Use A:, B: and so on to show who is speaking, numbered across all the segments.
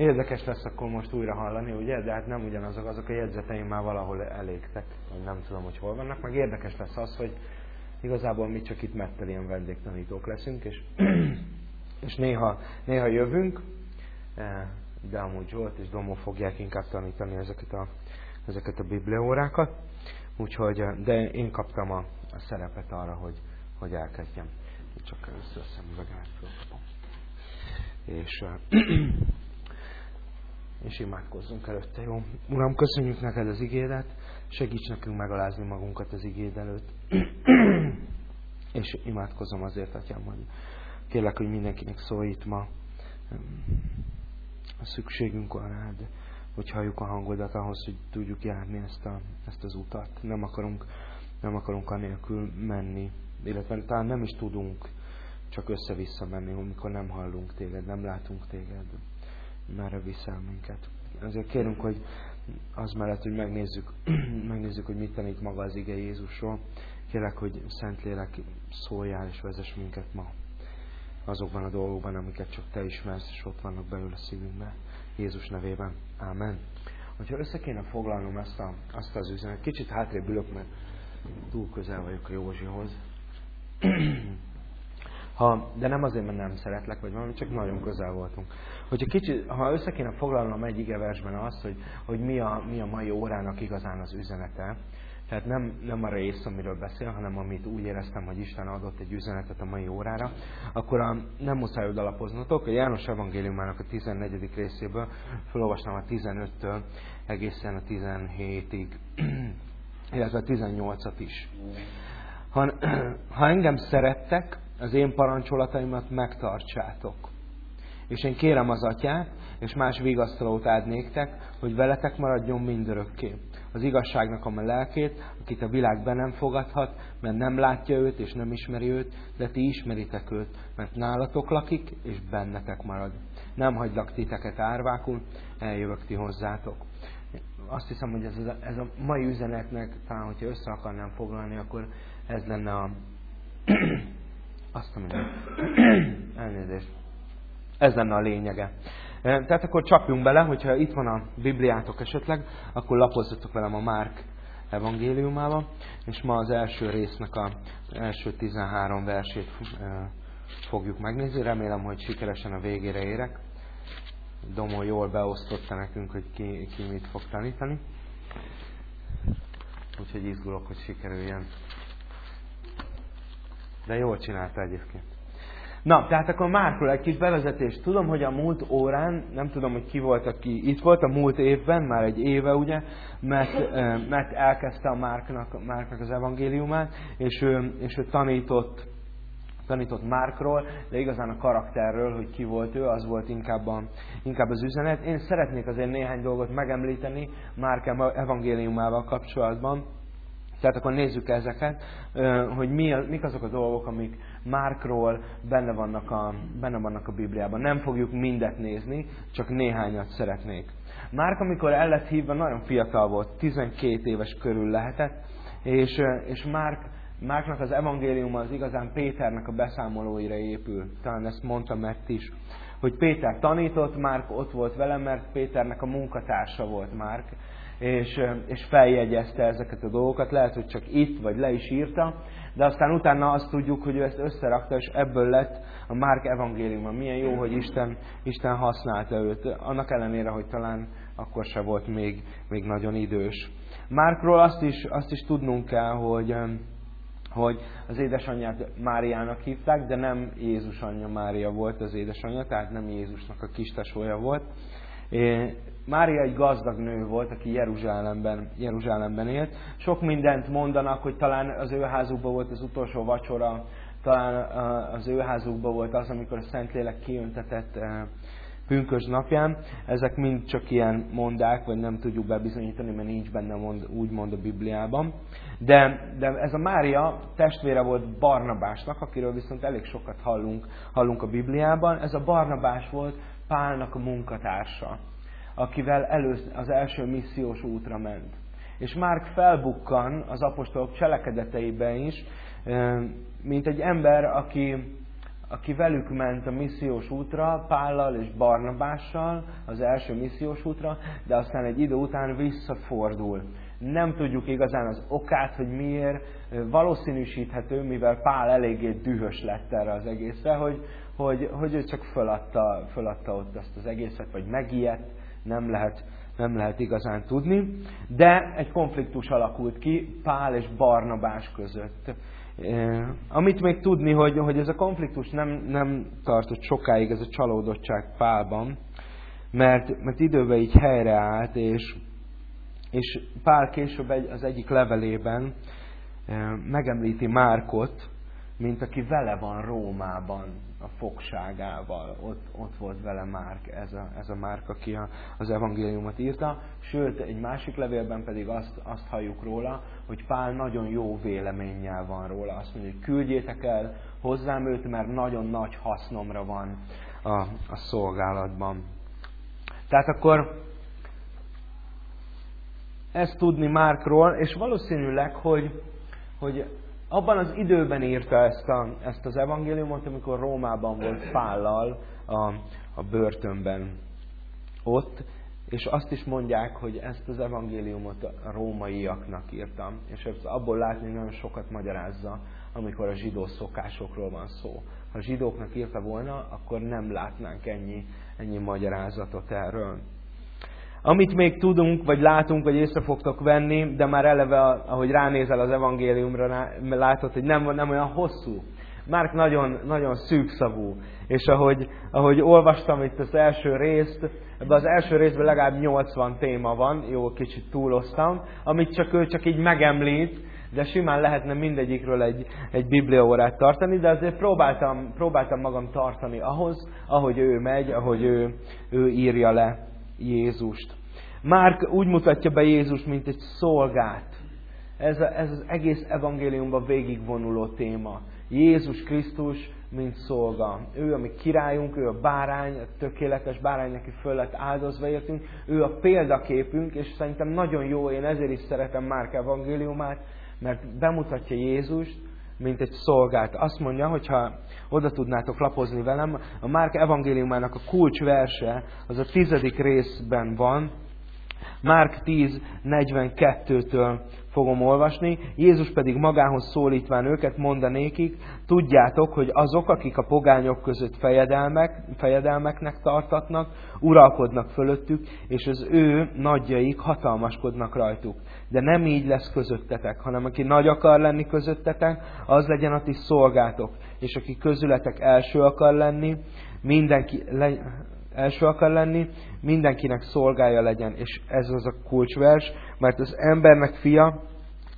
A: Érdekes lesz akkor most újra hallani, ugye? De hát nem ugyanazok, azok a jegyzeteim már valahol elégtek. Nem tudom, hogy hol vannak. Meg érdekes lesz az, hogy igazából mi csak itt mettel ilyen vendégtanítók leszünk, és, és néha, néha jövünk, eh, de amúgy Zsolt és Domó fogják inkább tanítani ezeket a, ezeket a bibliaórákat. Úgyhogy, eh, de én kaptam a, a szerepet arra, hogy, hogy elkezdjem. Csak először szemüvegemet fölkapom. És, eh, és imádkozzunk előtte, jó? Uram, köszönjük neked az igédet, segíts nekünk megalázni magunkat az igéd előtt. és imádkozom azért, Atyám, hogy kérlek, hogy mindenkinek szólj itt ma. A szükségünk van rád, hogy halljuk a hangodat ahhoz, hogy tudjuk járni ezt, a, ezt az utat. Nem akarunk, nem akarunk anélkül menni, illetve talán nem is tudunk csak össze-vissza menni, amikor nem hallunk téged, nem látunk téged, merre viszel minket. Ezért kérünk, hogy az mellett, hogy megnézzük, megnézzük, hogy mit tanít maga az ige Jézusról, kérlek, hogy Szentlélek szóljál és vezess minket ma azokban a dolgokban, amiket csak Te ismersz, és ott vannak belül a szívünkben. Jézus nevében. Ámen. Hogyha össze kéne foglalnom ezt a, azt az üzenet, kicsit hátrébb ülök, mert túl közel vagyok a Józsihoz. Ha, de nem azért, mert nem szeretlek, vagy valami, csak nagyon közel voltunk. Hogyha kicsit, ha össze kéne foglalnom egy versben azt, hogy, hogy mi, a, mi a mai órának igazán az üzenete, tehát nem, nem a rész, amiről beszél, hanem amit úgy éreztem, hogy Isten adott egy üzenetet a mai órára, akkor a, nem muszáj odalapoznatok. A János Evangéliumának a 14. részéből felolvasnám a 15-től egészen a 17-ig, illetve a 18-at is. Ha, ha engem szerettek, az én parancsolataimat megtartsátok. És én kérem az atyát, és más vigasztalót ad néktek, hogy veletek maradjon mindörökké. Az igazságnak a lelkét, akit a világ be nem fogadhat, mert nem látja őt és nem ismeri őt, de ti ismeritek őt, mert nálatok lakik, és bennetek marad. Nem hagylak titeket árvákul, eljövök ti hozzátok. Azt hiszem, hogy ez a, ez a mai üzenetnek, talán, hogyha össze akarnám foglalni, akkor ez lenne a... Azt a Elnézést. Ez lenne a lényege. Tehát akkor csapjunk bele, hogyha itt van a Bibliátok esetleg, akkor lapozzatok velem a Márk evangéliumába, és ma az első résznek a első 13 versét fogjuk megnézni. Remélem, hogy sikeresen a végére érek. Domó jól beosztotta nekünk, hogy ki, ki mit fog tanítani. Úgyhogy izgulok, hogy sikerüljen. De jól csinálta egyébként. Na, tehát akkor Márkról egy kis bevezetés. Tudom, hogy a múlt órán, nem tudom, hogy ki volt, aki itt volt a múlt évben, már egy éve, ugye, mert, mert elkezdte a Márknak, Márknak az evangéliumát, és ő, és ő tanított, tanított Márkról, de igazán a karakterről, hogy ki volt ő, az volt inkább, a, inkább az üzenet. Én szeretnék azért néhány dolgot megemlíteni Márk evangéliumával kapcsolatban, tehát akkor nézzük ezeket, hogy mi, mik azok a dolgok, amik Márkról benne vannak, a, benne vannak a Bibliában. Nem fogjuk mindet nézni, csak néhányat szeretnék. Márk, amikor el lett hívva, nagyon fiatal volt, 12 éves körül lehetett, és, és Márk, Márknak az evangélium az igazán Péternek a beszámolóira épül. Talán ezt mondta mert is. Hogy Péter tanított, Márk ott volt velem, mert Péternek a munkatársa volt Márk és, és feljegyezte ezeket a dolgokat, lehet, hogy csak itt, vagy le is írta, de aztán utána azt tudjuk, hogy ő ezt összerakta, és ebből lett a Márk evangéliuma. Milyen jó, hogy Isten, Isten használta őt, annak ellenére, hogy talán akkor se volt még, még nagyon idős. Márkról azt is, azt is tudnunk kell, hogy, hogy az édesanyját Máriának hívták, de nem Jézus anyja Mária volt az édesanyja, tehát nem Jézusnak a kistesója volt. Mária egy gazdag nő volt, aki Jeruzsálemben, Jeruzsálemben élt. Sok mindent mondanak, hogy talán az ő házukban volt az utolsó vacsora, talán az ő házukban volt az, amikor a Szentlélek kiöntetett pünkös napján. Ezek mind csak ilyen mondák, vagy nem tudjuk bebizonyítani, mert nincs benne mond, úgy mond a Bibliában. De, de ez a Mária testvére volt Barnabásnak, akiről viszont elég sokat hallunk, hallunk a Bibliában. Ez a Barnabás volt Pálnak a munkatársa akivel elősz, az első missziós útra ment. És Márk felbukkan az apostolok cselekedeteiben is, mint egy ember, aki, aki velük ment a missziós útra, Pállal és Barnabással, az első missziós útra, de aztán egy idő után visszafordul. Nem tudjuk igazán az okát, hogy miért valószínűsíthető, mivel Pál eléggé dühös lett erre az egészre, hogy, hogy, hogy ő csak föladta, föladta ott ezt az egészet, vagy megijedt, nem lehet, nem lehet igazán tudni. De egy konfliktus alakult ki Pál és Barnabás között. Amit még tudni, hogy, hogy ez a konfliktus nem, nem tartott sokáig, ez a csalódottság Pálban, mert, mert időben így helyreállt, és, és Pál később egy, az egyik levelében megemlíti Márkot, mint aki vele van Rómában a fogságával. Ott, ott volt vele Márk, ez a, ez a Márk, aki a, az evangéliumot írta. Sőt, egy másik levélben pedig azt, azt halljuk róla, hogy Pál nagyon jó véleménnyel van róla. Azt mondja, hogy küldjétek el hozzám őt, mert nagyon nagy hasznomra van a, a szolgálatban. Tehát akkor ezt tudni Márkról, és valószínűleg, hogy, hogy abban az időben írta ezt, a, ezt az evangéliumot, amikor Rómában volt Pállal a, a börtönben ott, és azt is mondják, hogy ezt az evangéliumot a rómaiaknak írtam, és ezt abból látni nagyon sokat magyarázza, amikor a zsidó szokásokról van szó. Ha zsidóknak írta volna, akkor nem látnánk ennyi, ennyi magyarázatot erről. Amit még tudunk, vagy látunk, vagy észre fogtok venni, de már eleve, ahogy ránézel az evangéliumra, látod, hogy nem, nem olyan hosszú. Márk nagyon, nagyon szűkszavú. És ahogy, ahogy olvastam itt az első részt, ebben az első részben legalább 80 téma van, jó, kicsit túloztam, amit csak ő csak így megemlít, de simán lehetne mindegyikről egy, egy bibliaórát tartani, de azért próbáltam, próbáltam magam tartani ahhoz, ahogy ő megy, ahogy ő, ő írja le Jézust. Márk úgy mutatja be Jézust, mint egy szolgát. Ez, a, ez az egész evangéliumban végigvonuló téma. Jézus Krisztus, mint szolga. Ő a mi királyunk, ő a bárány, a tökéletes bárány, aki föl lett áldozva értünk. Ő a példaképünk, és szerintem nagyon jó, én ezért is szeretem Márk evangéliumát, mert bemutatja Jézust, mint egy szolgát. Azt mondja, hogyha oda tudnátok lapozni velem, a Márk evangéliumának a kulcsverse, az a tizedik részben van, Márk 10.42-től fogom olvasni. Jézus pedig magához szólítván őket mondanékik, tudjátok, hogy azok, akik a pogányok között fejedelmek, fejedelmeknek tartatnak, uralkodnak fölöttük, és az ő nagyjaik hatalmaskodnak rajtuk. De nem így lesz közöttetek, hanem aki nagy akar lenni közöttetek, az legyen a ti szolgátok. És aki közületek első akar lenni, mindenki, le, első akar lenni, mindenkinek szolgája legyen. És ez az a kulcsvers, mert az embernek fia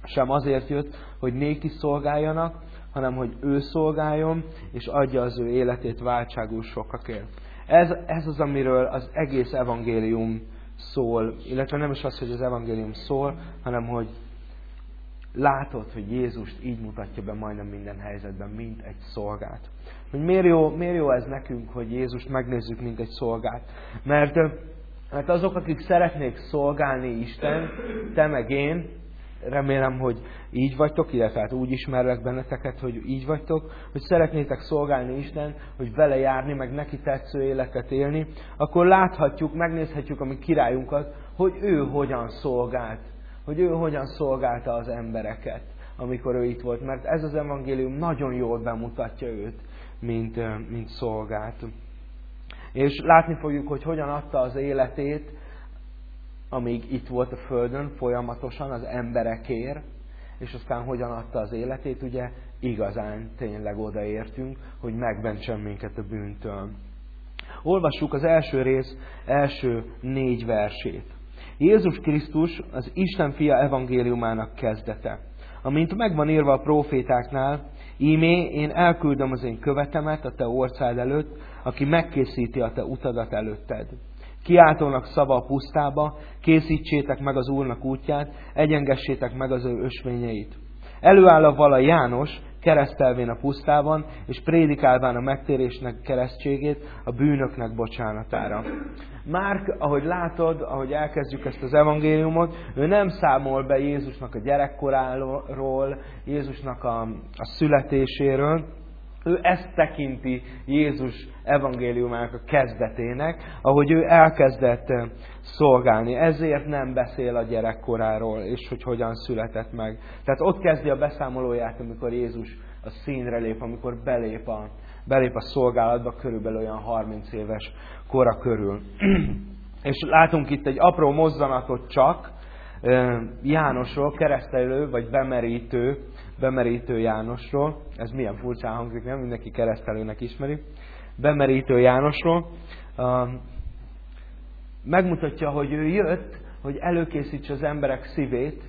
A: sem azért jött, hogy néki szolgáljanak, hanem hogy ő szolgáljon, és adja az ő életét váltságul sokakért. Ez, ez az, amiről az egész evangélium szól, illetve nem is az, hogy az evangélium szól, hanem hogy látod, hogy Jézust így mutatja be majdnem minden helyzetben, mint egy szolgát. Hogy miért jó, miért jó ez nekünk, hogy Jézust megnézzük, mint egy szolgát. Mert, mert azok, akik szeretnék szolgálni Isten, te meg én, remélem, hogy így vagytok, illetve hát úgy ismerlek benneteket, hogy így vagytok, hogy szeretnétek szolgálni Isten, hogy vele járni, meg neki tetsző életet élni, akkor láthatjuk, megnézhetjük a mi királyunkat, hogy ő hogyan szolgált, hogy ő hogyan szolgálta az embereket, amikor ő itt volt, mert ez az evangélium nagyon jól bemutatja őt, mint, mint szolgát. És látni fogjuk, hogy hogyan adta az életét, amíg itt volt a Földön folyamatosan az emberekért, és aztán hogyan adta az életét, ugye igazán tényleg odaértünk, hogy megmentsen minket a bűntől. Olvassuk az első rész első négy versét. Jézus Krisztus az Isten fia evangéliumának kezdete. Amint megvan írva a profétáknál, ímé én elküldöm az én követemet a te orszád előtt, aki megkészíti a te utadat előtted. Kiáltónak szava a pusztába, készítsétek meg az Úrnak útját, egyengessétek meg az ő ösvényeit. Előáll a vala János, keresztelvén a pusztában, és prédikálván a megtérésnek keresztségét, a bűnöknek bocsánatára. Márk, ahogy látod, ahogy elkezdjük ezt az evangéliumot, ő nem számol be Jézusnak a gyerekkoráról, Jézusnak a, a születéséről, Ő ezt tekinti Jézus evangéliumának a kezdetének, ahogy ő elkezdett szolgálni. Ezért nem beszél a gyerekkoráról, és hogy hogyan született meg. Tehát ott kezdi a beszámolóját, amikor Jézus a színre lép, amikor belép a, belép a szolgálatba, körülbelül olyan 30 éves kora körül. és látunk itt egy apró mozzanatot csak Jánosról, keresztelő vagy bemerítő bemerítő Jánosról, ez milyen furcsán hangzik, nem? Mindenki keresztelőnek ismeri. Bemerítő Jánosról. Megmutatja, hogy ő jött, hogy előkészítse az emberek szívét,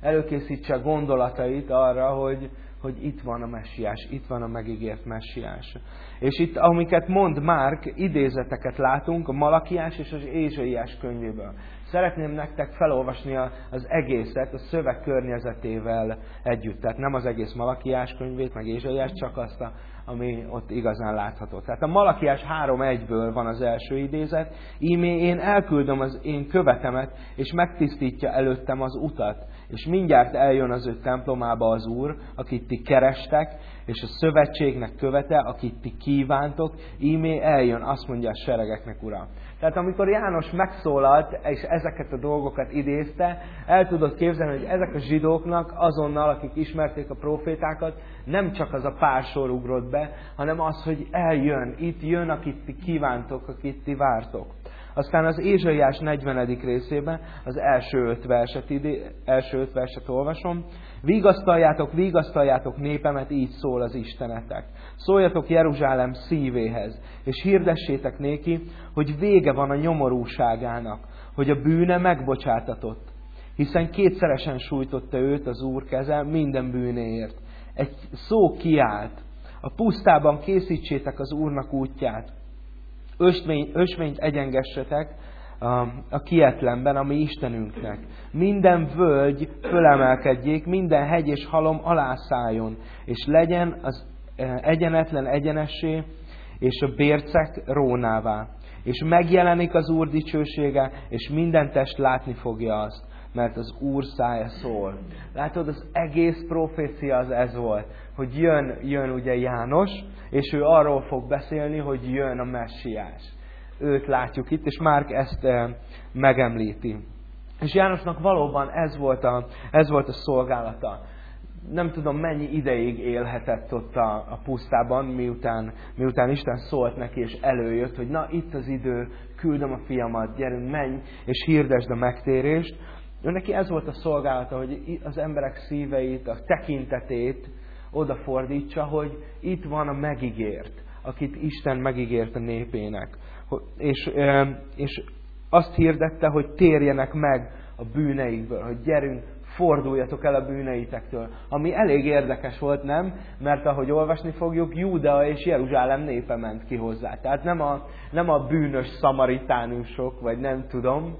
A: előkészítse a gondolatait arra, hogy, hogy itt van a messiás, itt van a megígért messiás. És itt, amiket mond Márk, idézeteket látunk a Malakiás és az Ézsaiás könyvéből. Szeretném nektek felolvasni az egészet a szöveg környezetével együtt. Tehát nem az egész Malakiás könyvét, meg Ézsaiás, csak azt, a, ami ott igazán látható. Tehát a Malakiás 3.1-ből van az első idézet. Ímé én elküldöm az én követemet, és megtisztítja előttem az utat. És mindjárt eljön az ő templomába az Úr, akit ti kerestek, és a szövetségnek követe, akit ti kívántok, ímé eljön, azt mondja a seregeknek, Ura. Tehát amikor János megszólalt, és ezeket a dolgokat idézte, el tudod képzelni, hogy ezek a zsidóknak azonnal, akik ismerték a profétákat, nem csak az a pár sor ugrott be, hanem az, hogy eljön, itt jön, akit ti kívántok, akit ti vártok. Aztán az Ézsaiás 40. részében az első öt verset, idé, első öt verset olvasom. Vigasztaljátok, vigasztaljátok népemet, így szól az Istenetek. Szóljatok Jeruzsálem szívéhez, és hirdessétek néki, hogy vége van a nyomorúságának, hogy a bűne megbocsátatott. Hiszen kétszeresen sújtotta őt az Úr keze minden bűnéért. Egy szó kiállt, a pusztában készítsétek az Úrnak útját, ösmény, ösményt egyengessetek a, a kietlenben, ami Istenünknek. Minden völgy fölemelkedjék, minden hegy és halom alászálljon, és legyen az e, egyenetlen egyenessé, és a bércek rónává. És megjelenik az Úr dicsősége, és minden test látni fogja azt, mert az Úr szája szól. Látod, az egész profécia az ez volt, hogy jön, jön ugye János, és ő arról fog beszélni, hogy jön a messiás. Őt látjuk itt, és Márk ezt eh, megemlíti. És Jánosnak valóban ez volt a, ez volt a szolgálata. Nem tudom, mennyi ideig élhetett ott a, a pusztában, miután, miután Isten szólt neki, és előjött, hogy na, itt az idő, küldöm a fiamat, gyerünk, menj, és hirdesd a megtérést. Ő neki ez volt a szolgálata, hogy az emberek szíveit, a tekintetét odafordítsa, hogy itt van a megígért, akit Isten megígért a népének. És, és azt hirdette, hogy térjenek meg a bűneikből, hogy gyerünk, forduljatok el a bűneitektől. Ami elég érdekes volt, nem? Mert ahogy olvasni fogjuk, Júdea és Jeruzsálem népe ment ki hozzá. Tehát nem a, nem a bűnös szamaritánusok, vagy nem tudom,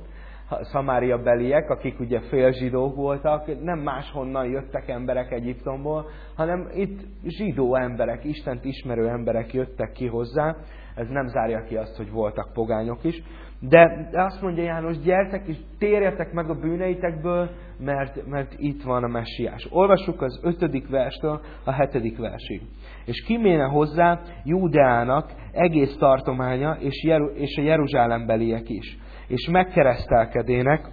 A: Szamária beliek, akik ugye félzsidók voltak, nem máshonnan jöttek emberek Egyiptomból, hanem itt zsidó emberek, Istent ismerő emberek jöttek ki hozzá. Ez nem zárja ki azt, hogy voltak pogányok is. De azt mondja János, gyertek és térjetek meg a bűneitekből, mert, mert itt van a messiás. Olvassuk az ötödik verstől a hetedik versig. És kiméne hozzá Júdeának egész tartománya és, Jeru- és a Jeruzsálembeliek is és megkeresztelkedének,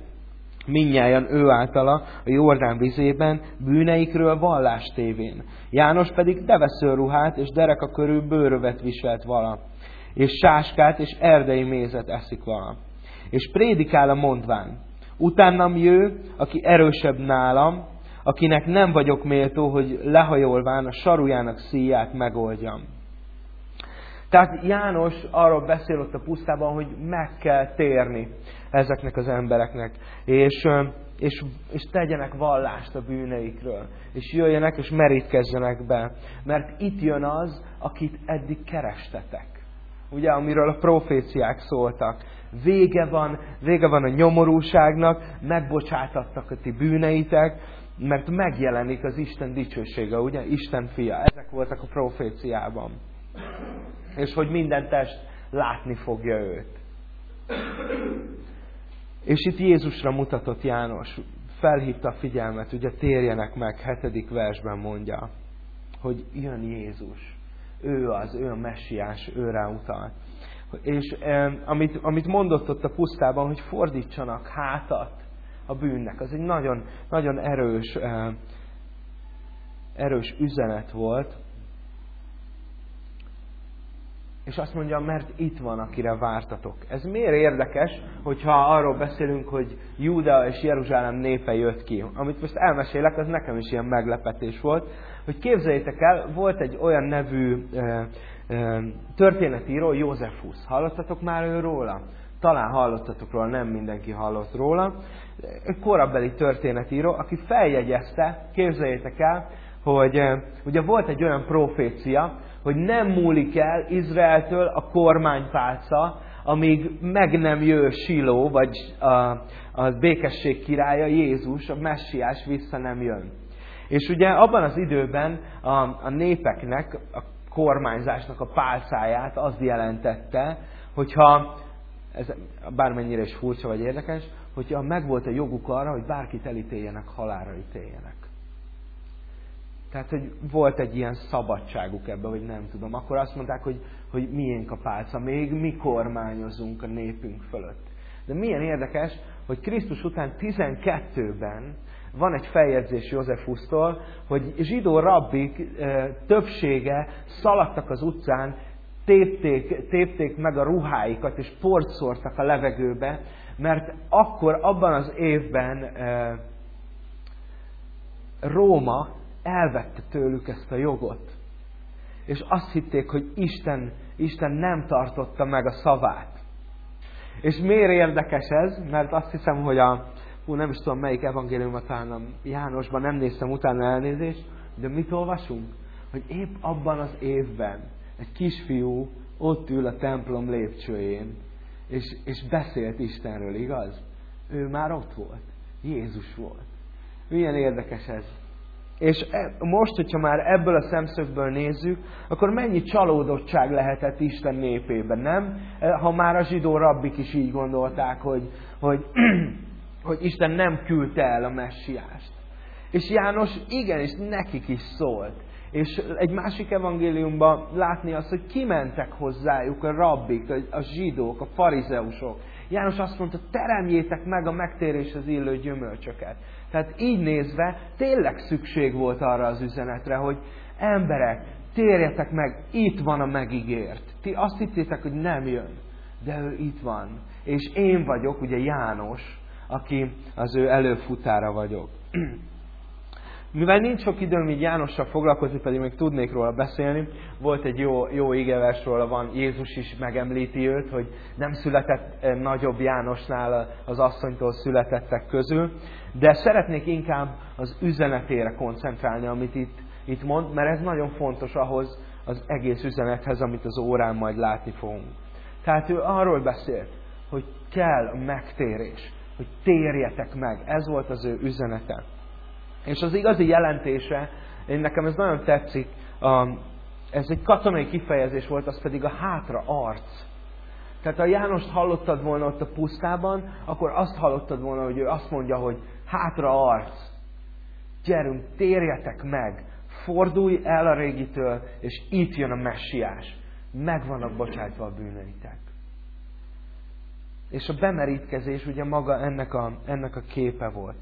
A: minnyáján ő általa a Jordán vizében, bűneikről vallás tévén. János pedig devesző ruhát és dereka körül bőrövet viselt vala, és sáskát és erdei mézet eszik vala. És prédikál a mondván, utánam jő, aki erősebb nálam, akinek nem vagyok méltó, hogy lehajolván a sarujának szíját megoldjam. Tehát János arról beszél ott a pusztában, hogy meg kell térni ezeknek az embereknek, és, és, és tegyenek vallást a bűneikről, és jöjjenek és merítkezzenek be. Mert itt jön az, akit eddig kerestetek. Ugye, amiről a proféciák szóltak. Vége van, vége van a nyomorúságnak, megbocsátattak a ti bűneitek, mert megjelenik az Isten dicsősége, ugye? Isten fia. Ezek voltak a proféciában és hogy minden test látni fogja őt. És itt Jézusra mutatott János, felhívta a figyelmet, ugye térjenek meg, hetedik versben mondja, hogy jön Jézus. ő az, ő a messiás, őre utal. És eh, amit, amit mondott ott a pusztában, hogy fordítsanak hátat a bűnnek, az egy nagyon, nagyon erős, eh, erős üzenet volt. És azt mondja, mert itt van, akire vártatok. Ez miért érdekes, hogyha arról beszélünk, hogy Júda és Jeruzsálem népe jött ki. Amit most elmesélek, az nekem is ilyen meglepetés volt, hogy képzeljétek el, volt egy olyan nevű e, e, történetíró, Józsefus. Hallottatok már ő róla? Talán hallottatok róla, nem mindenki hallott róla. Egy korabeli történetíró, aki feljegyezte, képzeljétek el, hogy e, ugye volt egy olyan profécia, hogy nem múlik el Izraeltől a kormánypálca, amíg meg nem jön Siló, vagy a, a békesség királya, Jézus, a messiás vissza nem jön. És ugye abban az időben a, a népeknek, a kormányzásnak a pálcáját az jelentette, hogyha, ez bármennyire is furcsa vagy érdekes, hogyha megvolt a joguk arra, hogy bárkit elítéljenek, halára ítéljenek. Tehát, hogy volt egy ilyen szabadságuk ebbe, hogy nem tudom. Akkor azt mondták, hogy, hogy miénk a pálca, még mi kormányozunk a népünk fölött. De milyen érdekes, hogy Krisztus után 12-ben van egy feljegyzés Józsefusztól, hogy zsidó rabbik többsége szaladtak az utcán, tépték, tépték meg a ruháikat, és port szórtak a levegőbe, mert akkor abban az évben Róma elvette tőlük ezt a jogot. És azt hitték, hogy Isten, Isten nem tartotta meg a szavát. És miért érdekes ez? Mert azt hiszem, hogy a, hú, nem is tudom melyik evangéliumot talán Jánosban, nem néztem utána elnézést, de mit olvasunk? Hogy épp abban az évben egy kisfiú ott ül a templom lépcsőjén, és, és beszélt Istenről, igaz? Ő már ott volt. Jézus volt. Milyen érdekes ez. És e, most, hogyha már ebből a szemszögből nézzük, akkor mennyi csalódottság lehetett Isten népében, nem? E, ha már a zsidó rabbik is így gondolták, hogy, hogy, hogy Isten nem küldte el a messiást. És János igenis nekik is szólt. És egy másik evangéliumban látni azt, hogy kimentek hozzájuk a rabbik, a zsidók, a farizeusok. János azt mondta, teremjétek meg a megtéréshez illő gyümölcsöket. Tehát így nézve tényleg szükség volt arra az üzenetre, hogy emberek, térjetek meg, itt van a megígért. Ti azt hittétek, hogy nem jön, de ő itt van. És én vagyok, ugye János, aki az ő előfutára vagyok. Mivel nincs sok időm így Jánossal foglalkozni, pedig még tudnék róla beszélni, volt egy jó, jó ígéves róla van, Jézus is megemlíti őt, hogy nem született eh, nagyobb Jánosnál az asszonytól születettek közül, de szeretnék inkább az üzenetére koncentrálni, amit itt, itt mond, mert ez nagyon fontos ahhoz az egész üzenethez, amit az órán majd látni fogunk. Tehát ő arról beszélt, hogy kell megtérés, hogy térjetek meg. Ez volt az ő üzenete. És az igazi jelentése, én nekem ez nagyon tetszik, ez egy katonai kifejezés volt, az pedig a hátra arc. Tehát ha Jánost hallottad volna ott a pusztában, akkor azt hallottad volna, hogy ő azt mondja, hogy hátra arc. Gyerünk, térjetek meg, fordulj el a régitől, és itt jön a messiás. Meg vannak bocsátva a bűneitek. És a bemerítkezés ugye maga ennek a, ennek a képe volt.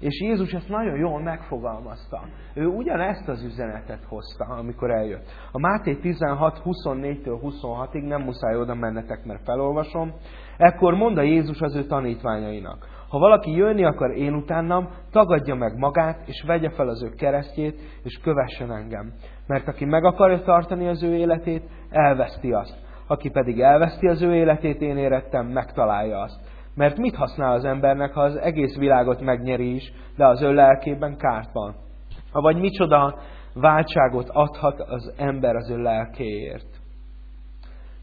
A: És Jézus ezt nagyon jól megfogalmazta. Ő ugyanezt az üzenetet hozta, amikor eljött. A Máté 16, 24-től 26-ig nem muszáj oda mennetek, mert felolvasom. Ekkor mondta Jézus az ő tanítványainak. Ha valaki jönni akar én utánam, tagadja meg magát, és vegye fel az ő keresztjét, és kövessen engem. Mert aki meg akarja tartani az ő életét, elveszti azt. Aki pedig elveszti az ő életét, én érettem, megtalálja azt. Mert mit használ az embernek, ha az egész világot megnyeri is, de az ő lelkében kárt van? Ha vagy micsoda váltságot adhat az ember az ő lelkéért?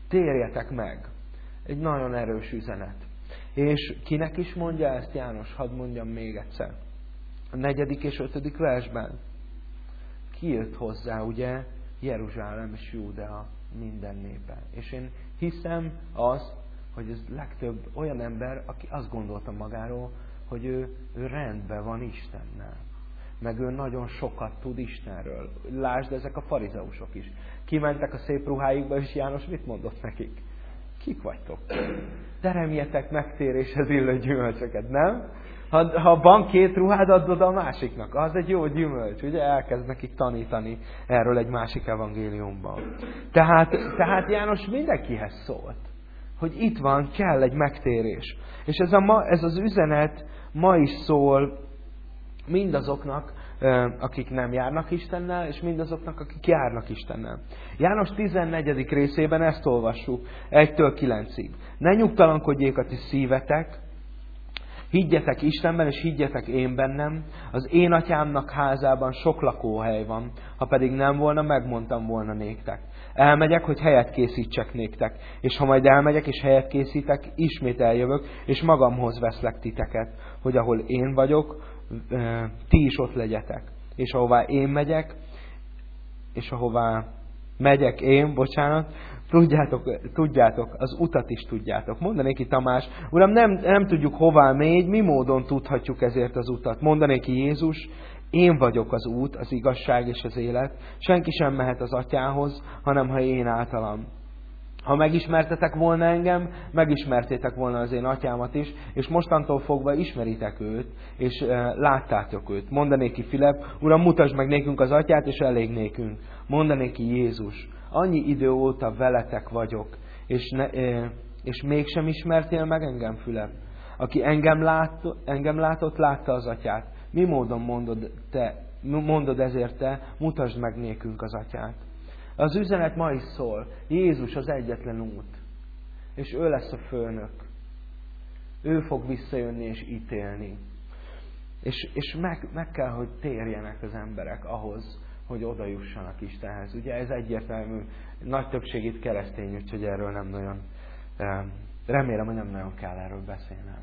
A: Térjetek meg! Egy nagyon erős üzenet. És kinek is mondja ezt János? Hadd mondjam még egyszer. A negyedik és ötödik versben. Ki jött hozzá, ugye? Jeruzsálem és Júdea minden népe. És én hiszem azt, hogy ez legtöbb olyan ember, aki azt gondolta magáról, hogy ő, ő rendben van Istennel. meg ő nagyon sokat tud Istenről. Lásd, ezek a farizeusok is. Kimentek a szép ruháikba, és János mit mondott nekik? Kik vagytok? Teremjetek megtéréshez illő gyümölcsöket, nem? Ha, ha van két ruhád, adod a másiknak. Az egy jó gyümölcs, ugye? Elkezd nekik tanítani erről egy másik evangéliumban. Tehát, tehát János mindenkihez szólt, hogy itt van, kell egy megtérés. És ez, a ma, ez az üzenet ma is szól mindazoknak, akik nem járnak Istennel, és mindazoknak, akik járnak Istennel. János 14. részében ezt olvassuk, 1-től 9-ig. Ne nyugtalankodjék a ti szívetek, Higgyetek Istenben, és higgyetek én bennem. Az én atyámnak házában sok lakóhely van, ha pedig nem volna, megmondtam volna néktek. Elmegyek, hogy helyet készítsek néktek, és ha majd elmegyek és helyet készítek, ismét eljövök, és magamhoz veszlek titeket, hogy ahol én vagyok, ti is ott legyetek. És ahová én megyek, és ahová megyek én, bocsánat, tudjátok, tudjátok, az utat is tudjátok. Mondanéki Tamás, Uram, nem, nem tudjuk hová megy, mi módon tudhatjuk ezért az utat. Mondanéki Jézus, én vagyok az út, az igazság és az élet. Senki sem mehet az atyához, hanem ha én általam. Ha megismertetek volna engem, megismertétek volna az én atyámat is, és mostantól fogva ismeritek őt, és e, láttátok őt. Mondanéki Filip, Uram, mutasd meg nékünk az atyát, és elég nékünk. Mondanéki Jézus, annyi idő óta veletek vagyok, és, ne, e, és mégsem ismertél meg engem, Fülep? Aki engem, lát, engem látott, látta az atyát. Mi módon mondod, te, mondod ezért te, mutasd meg nékünk az atyát. Az üzenet ma is szól, Jézus az egyetlen út, és ő lesz a főnök. Ő fog visszajönni és ítélni. És, és meg, meg kell, hogy térjenek az emberek ahhoz, hogy oda jussanak Istenhez. Ugye ez egyértelmű, nagy többség itt keresztény, úgyhogy erről nem nagyon, remélem, hogy nem nagyon kell erről beszélnem.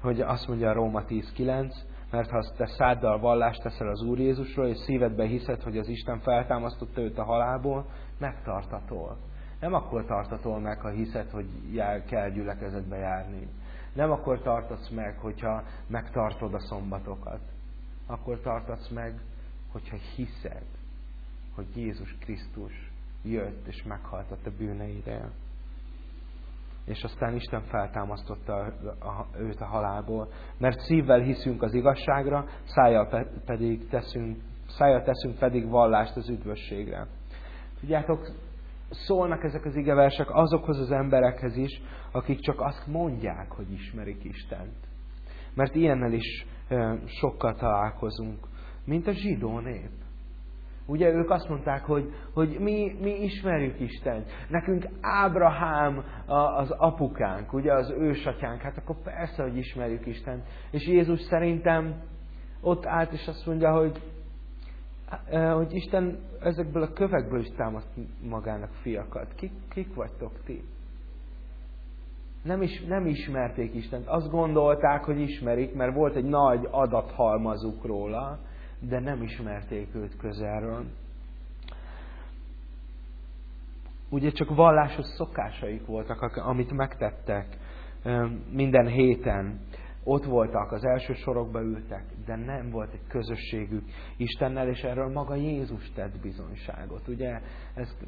A: Hogy azt mondja a Róma 10.9, mert ha te száddal vallást teszel az Úr Jézusról, és szívedbe hiszed, hogy az Isten feltámasztotta őt a halálból, megtartatol. Nem akkor tartatol meg, ha hiszed, hogy jár, kell gyülekezetbe járni. Nem akkor tartatsz meg, hogyha megtartod a szombatokat. Akkor tartatsz meg, hogyha hiszed, hogy Jézus Krisztus jött és meghalt a te bűneidre. És aztán Isten feltámasztotta őt a halálból. Mert szívvel hiszünk az igazságra, szájjal pedig teszünk, szájjal teszünk pedig vallást az üdvösségre. Tudjátok, szólnak ezek az igeversek azokhoz az emberekhez is, akik csak azt mondják, hogy ismerik Istent. Mert ilyennel is sokkal találkozunk mint a zsidó nép. Ugye ők azt mondták, hogy, hogy mi, mi ismerjük Istent. Nekünk Ábrahám az apukánk, ugye az ősatyánk. Hát akkor persze, hogy ismerjük Istent. És Jézus szerintem ott állt, és azt mondja, hogy, hogy Isten ezekből a kövekből is támaszt magának fiakat. Kik, kik vagytok ti? Nem, is, nem ismerték Istent. Azt gondolták, hogy ismerik, mert volt egy nagy adathalmazuk róla, de nem ismerték őt közelről. Ugye csak vallásos szokásaik voltak, amit megtettek minden héten. Ott voltak, az első sorokba ültek, de nem volt egy közösségük Istennel, és erről maga Jézus tett bizonyságot. Ugye ezt,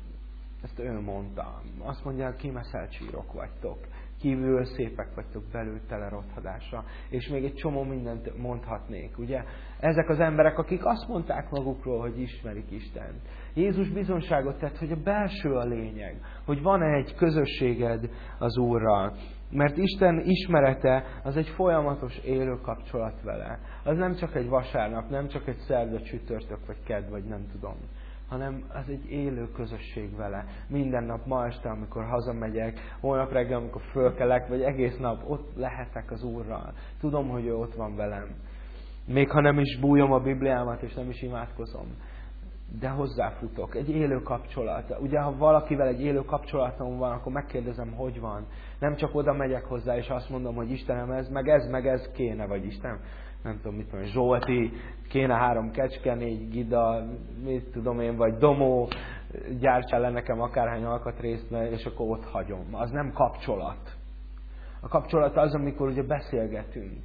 A: ezt ő mondta. Azt mondja, kimeszelt csírok vagytok kívül szépek vagytok, belül tele rothadása. És még egy csomó mindent mondhatnék, ugye? Ezek az emberek, akik azt mondták magukról, hogy ismerik Istent. Jézus bizonságot tett, hogy a belső a lényeg, hogy van-e egy közösséged az Úrral. Mert Isten ismerete az egy folyamatos élő kapcsolat vele. Az nem csak egy vasárnap, nem csak egy szerda, csütörtök, vagy kedd, vagy nem tudom hanem az egy élő közösség vele. Minden nap, ma este, amikor hazamegyek, holnap reggel, amikor fölkelek, vagy egész nap ott lehetek az Úrral. Tudom, hogy ő ott van velem. Még ha nem is bújom a Bibliámat, és nem is imádkozom. De hozzáfutok. Egy élő kapcsolat. Ugye, ha valakivel egy élő kapcsolatom van, akkor megkérdezem, hogy van. Nem csak oda megyek hozzá, és azt mondom, hogy Istenem, ez, meg ez, meg ez kéne, vagy Istenem, nem tudom, mit tudom, Zsolti, kéne három kecske, négy gida, mit tudom én, vagy domó, gyártsál le nekem akárhány alkatrészt, és akkor ott hagyom. Az nem kapcsolat. A kapcsolat az, amikor ugye beszélgetünk.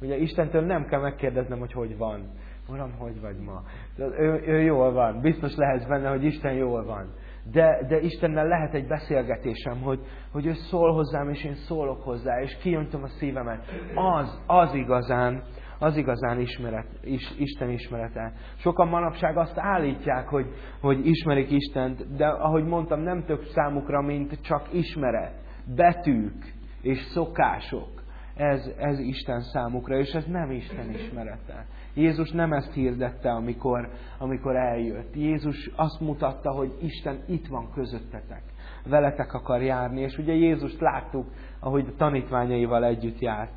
A: Ugye Istentől nem kell megkérdeznem, hogy hogy van. Uram, hogy vagy ma? Ő, ő jól van. Biztos lehetsz benne, hogy Isten jól van. De, de Istennel lehet egy beszélgetésem, hogy, hogy ő szól hozzám, és én szólok hozzá, és kijöntöm a szívemet. Az, az igazán, az igazán ismeret, is, Isten ismerete. Sokan manapság azt állítják, hogy, hogy ismerik Istent, de ahogy mondtam, nem több számukra, mint csak ismeret, betűk és szokások. Ez, ez Isten számukra, és ez nem Isten ismerete. Jézus nem ezt hirdette, amikor, amikor eljött. Jézus azt mutatta, hogy Isten itt van közöttetek. Veletek akar járni, és ugye Jézust láttuk, ahogy a tanítványaival együtt járt.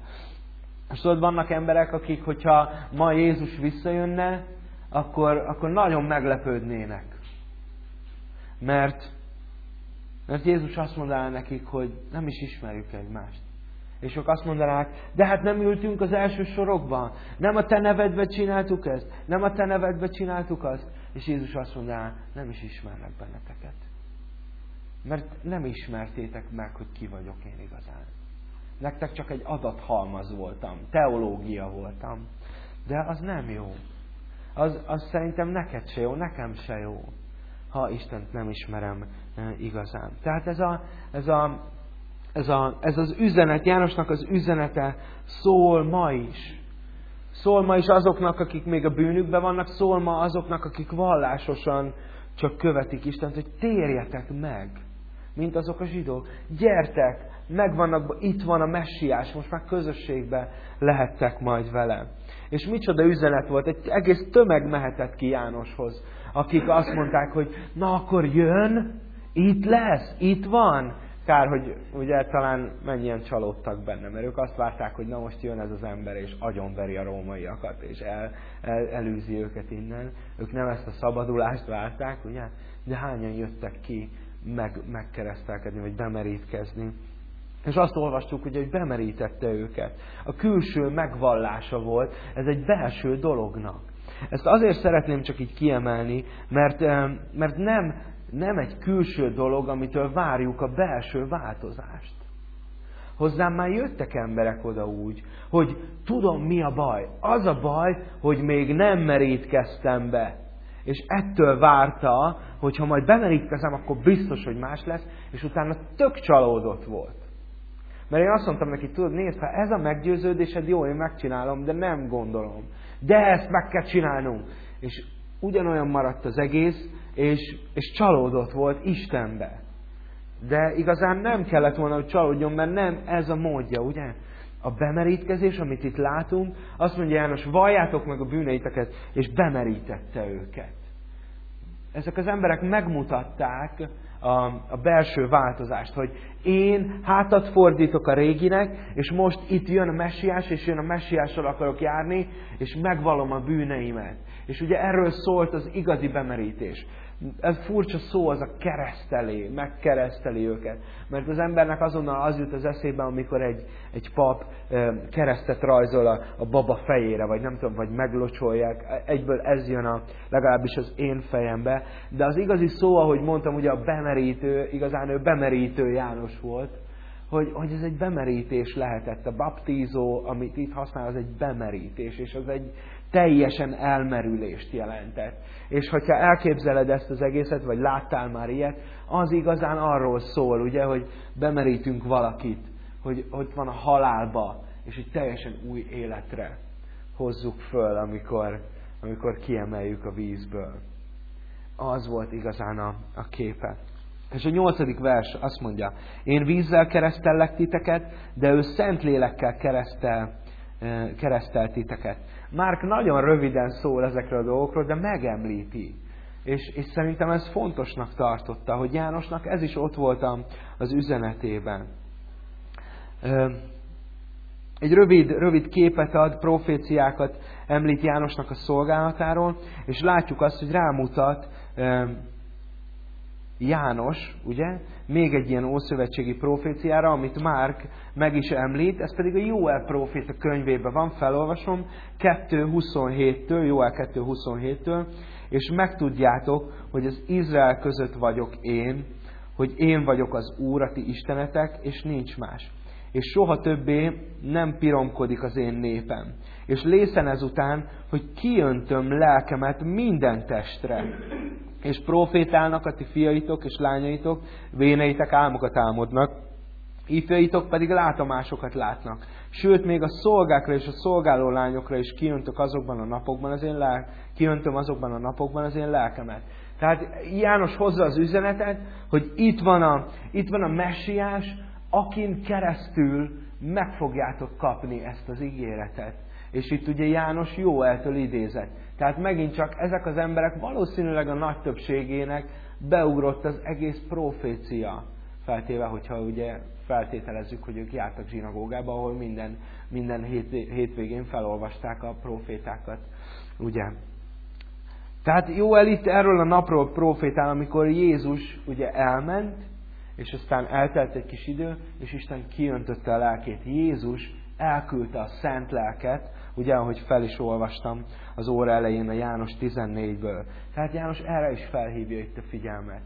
A: És tudod, vannak emberek, akik, hogyha ma Jézus visszajönne, akkor, akkor nagyon meglepődnének. Mert, mert Jézus azt mondaná nekik, hogy nem is ismerjük egymást. És ők azt mondanák, de hát nem ültünk az első sorokban, nem a te nevedbe csináltuk ezt, nem a te nevedbe csináltuk azt. És Jézus azt mondaná, nem is ismernek benneteket. Mert nem ismertétek meg, hogy ki vagyok én igazán. Nektek csak egy adathalmaz voltam, teológia voltam. De az nem jó. Az, az szerintem neked se jó, nekem se jó, ha Istent nem ismerem e, igazán. Tehát ez, a, ez, a, ez, a, ez az üzenet, Jánosnak az üzenete szól ma is. Szól ma is azoknak, akik még a bűnükben vannak, szól ma azoknak, akik vallásosan csak követik Istent, hogy térjetek meg, mint azok a zsidók. Gyertek, megvannak, itt van a messiás, most már közösségbe lehettek majd vele. És micsoda üzenet volt, egy egész tömeg mehetett ki Jánoshoz, akik azt mondták, hogy na akkor jön, itt lesz, itt van. Kár, hogy ugye talán mennyien csalódtak benne, mert ők azt várták, hogy na most jön ez az ember, és agyonveri a rómaiakat, és el, el, elűzi őket innen. Ők nem ezt a szabadulást várták, ugye? De hányan jöttek ki meg, megkeresztelkedni, vagy bemerítkezni. És azt olvastuk, ugye, hogy bemerítette őket. A külső megvallása volt, ez egy belső dolognak. Ezt azért szeretném csak így kiemelni, mert, mert nem, nem egy külső dolog, amitől várjuk a belső változást. Hozzám már jöttek emberek oda úgy, hogy tudom mi a baj. Az a baj, hogy még nem merítkeztem be. És ettől várta, hogy ha majd bemerítkezem, akkor biztos, hogy más lesz, és utána tök csalódott volt. Mert én azt mondtam neki, tudod, nézd, ha ez a meggyőződésed, jó, én megcsinálom, de nem gondolom. De ezt meg kell csinálnunk. És ugyanolyan maradt az egész, és, és csalódott volt Istenbe. De igazán nem kellett volna, hogy csalódjon, mert nem ez a módja, ugye? A bemerítkezés, amit itt látunk, azt mondja János, valljátok meg a bűneiteket, és bemerítette őket. Ezek az emberek megmutatták, a, a belső változást, hogy én hátat fordítok a réginek, és most itt jön a messiás, és jön a messiással akarok járni, és megvalom a bűneimet. És ugye erről szólt az igazi bemerítés ez furcsa szó, az a keresztelé, megkereszteli őket. Mert az embernek azonnal az jut az eszébe, amikor egy, egy pap keresztet rajzol a, a baba fejére, vagy nem tudom, vagy meglocsolják. Egyből ez jön a, legalábbis az én fejembe. De az igazi szó, ahogy mondtam, ugye a bemerítő, igazán ő bemerítő János volt, hogy, hogy ez egy bemerítés lehetett. A baptízó, amit itt használ, az egy bemerítés, és az egy, teljesen elmerülést jelentett. És hogyha elképzeled ezt az egészet, vagy láttál már ilyet, az igazán arról szól, ugye, hogy bemerítünk valakit, hogy ott van a halálba, és egy teljesen új életre hozzuk föl, amikor, amikor kiemeljük a vízből. Az volt igazán a, a képe. És a nyolcadik vers azt mondja, én vízzel keresztellek titeket, de ő szent lélekkel keresztel, eh, keresztel titeket. Márk nagyon röviden szól ezekről a dolgokról, de megemlíti. És, és szerintem ez fontosnak tartotta, hogy Jánosnak ez is ott volt az üzenetében. Egy rövid, rövid képet ad, proféciákat említ Jánosnak a szolgálatáról, és látjuk azt, hogy rámutat János, ugye, még egy ilyen ószövetségi proféciára, amit Márk meg is említ, ez pedig a Jóel proféta könyvében van, felolvasom, 2.27-től, Jóel 2.27-től, és megtudjátok, hogy az Izrael között vagyok én, hogy én vagyok az Úr, a ti istenetek, és nincs más. És soha többé nem piromkodik az én népem. és lészen ezután, hogy kiöntöm lelkemet minden testre. És profétálnak a ti fiaitok és lányaitok, véneitek álmokat álmodnak, ifjaitok pedig látomásokat látnak. Sőt, még a szolgákra és a szolgáló lányokra is kiöntök azokban a napokban az én lel- kiöntöm azokban a napokban az én lelkemet. Tehát János hozza az üzenetet, hogy itt van a, itt van a messiás, akin keresztül meg fogjátok kapni ezt az ígéretet. És itt ugye János jó eltől idézett. Tehát megint csak ezek az emberek valószínűleg a nagy többségének beugrott az egész profécia. Feltéve, hogyha ugye feltételezzük, hogy ők jártak zsinagógába, ahol minden, minden hét, hétvégén felolvasták a profétákat. Ugye? Tehát jó el itt erről a napról profétál, amikor Jézus ugye elment, és aztán eltelt egy kis idő, és Isten kiöntötte a lelkét. Jézus elküldte a szent lelket, ugye ahogy fel is olvastam az óra elején a János 14-ből. Tehát János erre is felhívja itt a figyelmet.